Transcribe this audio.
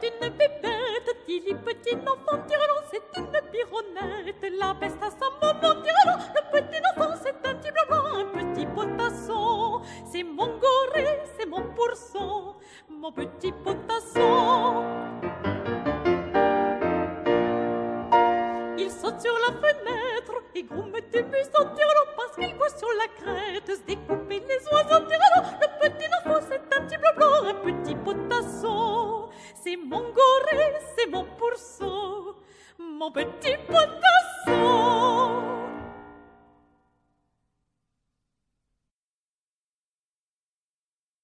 c'est une bébête, Tilly, petit enfant, tirelon, c'est une pironnette. La bête à sa maman, tirelon, le petit enfant, c'est un petit blanc, un petit potasson. C'est mon goré, c'est mon pourson, mon petit potasson. Il saute sur la fenêtre et groume des bus en tirelon parce qu'il voit sur la crête découper les oiseaux tirelon. Le petit enfant, c'est un petit blanc, un petit potasson. C'est mon goré, c'est mon pourceau, mon petit potasson.